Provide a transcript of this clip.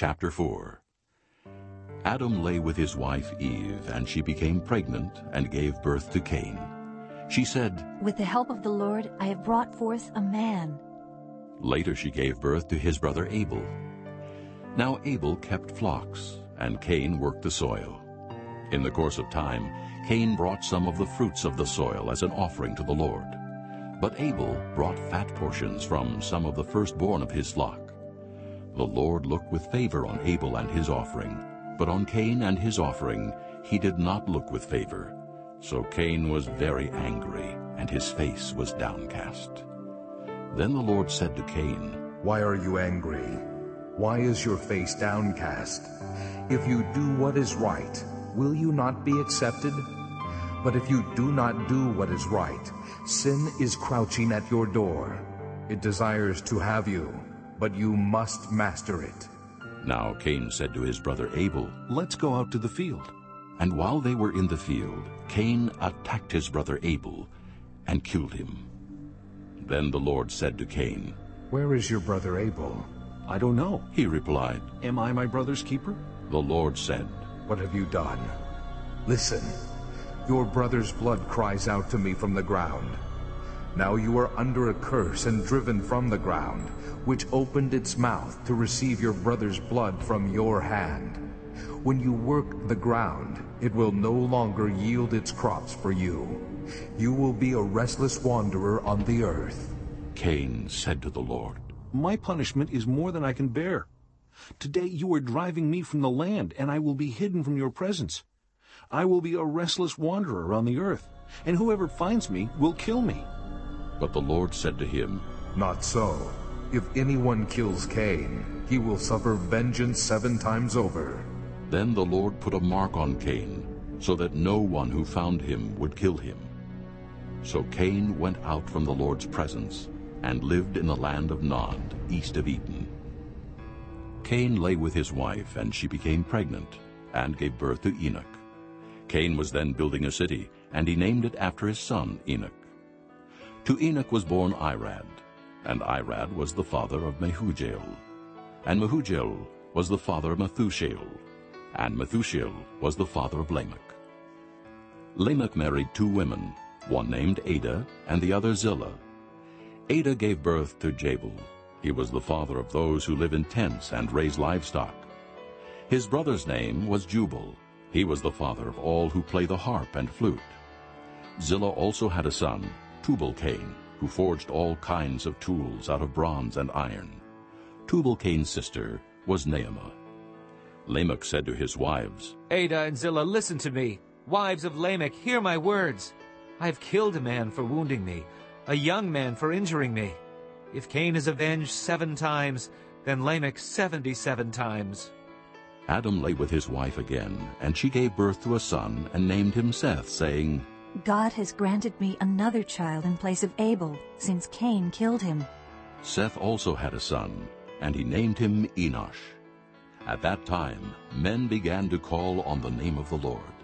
Chapter 4 Adam lay with his wife Eve, and she became pregnant and gave birth to Cain. She said, With the help of the Lord, I have brought forth a man. Later she gave birth to his brother Abel. Now Abel kept flocks, and Cain worked the soil. In the course of time, Cain brought some of the fruits of the soil as an offering to the Lord. But Abel brought fat portions from some of the firstborn of his flock. The Lord looked with favor on Abel and his offering, but on Cain and his offering he did not look with favor. So Cain was very angry, and his face was downcast. Then the Lord said to Cain, Why are you angry? Why is your face downcast? If you do what is right, will you not be accepted? But if you do not do what is right, sin is crouching at your door. It desires to have you, but you must master it. Now Cain said to his brother Abel, Let's go out to the field. And while they were in the field, Cain attacked his brother Abel and killed him. Then the Lord said to Cain, Where is your brother Abel? I don't know. He replied, Am I my brother's keeper? The Lord said, What have you done? Listen, your brother's blood cries out to me from the ground. Now you are under a curse and driven from the ground, which opened its mouth to receive your brother's blood from your hand. When you work the ground, it will no longer yield its crops for you. You will be a restless wanderer on the earth. Cain said to the Lord, My punishment is more than I can bear. Today you are driving me from the land, and I will be hidden from your presence. I will be a restless wanderer on the earth, and whoever finds me will kill me. But the Lord said to him, Not so. If anyone kills Cain, he will suffer vengeance seven times over. Then the Lord put a mark on Cain, so that no one who found him would kill him. So Cain went out from the Lord's presence and lived in the land of Nod, east of Eden. Cain lay with his wife, and she became pregnant, and gave birth to Enoch. Cain was then building a city, and he named it after his son Enoch. To Enoch was born Irad, and Irad was the father of Mehujael. And Mehujael was the father of Methushael, and Methushael was the father of Lamech. Lamech married two women, one named Adah and the other Zillah. Adah gave birth to Jabal. He was the father of those who live in tents and raise livestock. His brother's name was Jubal. He was the father of all who play the harp and flute. Zillah also had a son, Tubal-Cain, who forged all kinds of tools out of bronze and iron. Tubal-Cain's sister was Naamah. Lamech said to his wives, Adah and Zillah, listen to me. Wives of Lamech, hear my words. I have killed a man for wounding me, a young man for injuring me. If Cain is avenged seven times, then Lamech seventy-seven times. Adam lay with his wife again, and she gave birth to a son and named him Seth, saying, God has granted me another child in place of Abel, since Cain killed him. Seth also had a son, and he named him Enosh. At that time men began to call on the name of the Lord.